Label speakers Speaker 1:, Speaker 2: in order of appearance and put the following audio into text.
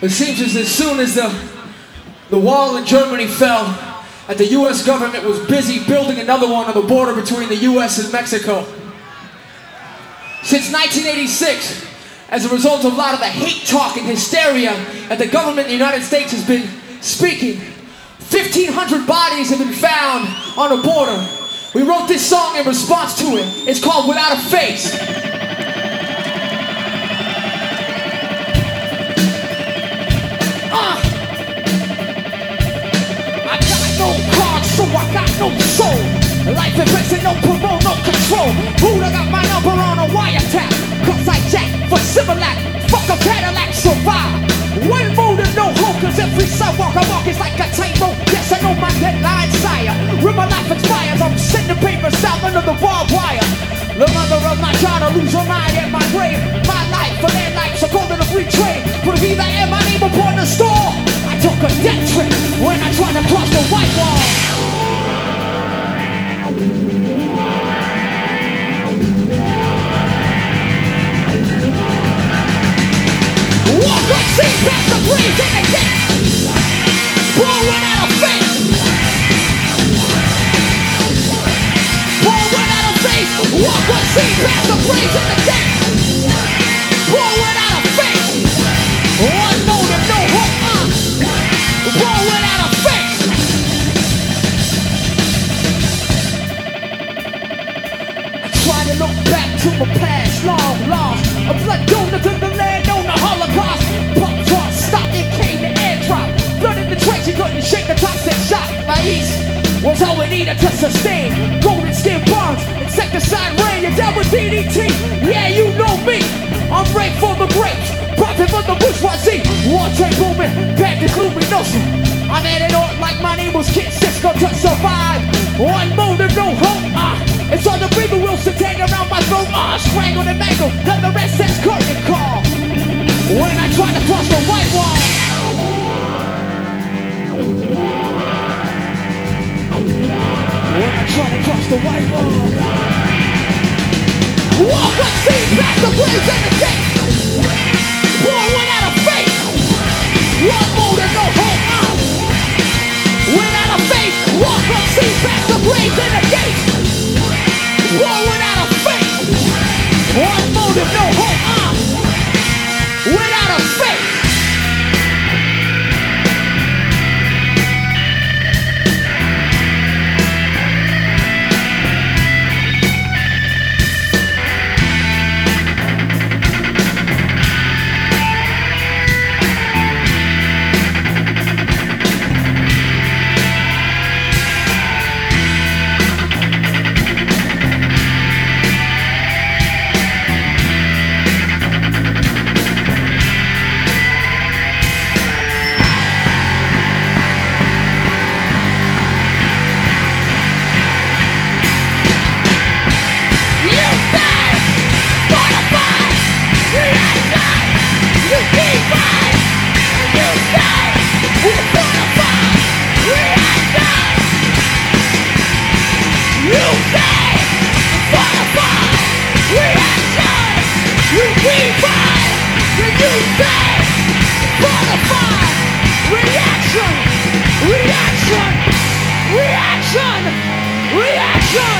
Speaker 1: It seems as, as soon as the, the wall in Germany fell, that the US government was busy building another one on the border between the US and Mexico. Since 1986, as a result of a lot of the hate talk and hysteria that the government in the United States has been speaking, 1,500 bodies have been found on the border. We wrote this song in response to it. It's called Without a Face. No cards, so I got no soul. Life invested, no parole, no control. Buddha got my number on a wiretap. Cause I jack for Similac. Fuck a Cadillac, survive. One motive, no hope, cause every sidewalk I walk is like a tightrope. Yes, I know my deadline, sire. When my life expires, I'm sending papers south under the barbed wire. The mother of my child, to lose her mind at my grave. Look back to my past, long lost. A blood donor to the all we needed to sustain. Golden skin burns, insecticide rain, you're down with DDT. Yeah, you know me. I'm right for the grapes. Profit for the bourgeoisie. War tank booming, Banda Luminosa. I'm at it on like my name was Kid Cisco to survive. One motive, no hope. Ah, it's all the people Wilson tag around my throat. Ah, strangled and mangled. Then the rest the white wall. Walk the blaze and the reaction, reaction, reaction.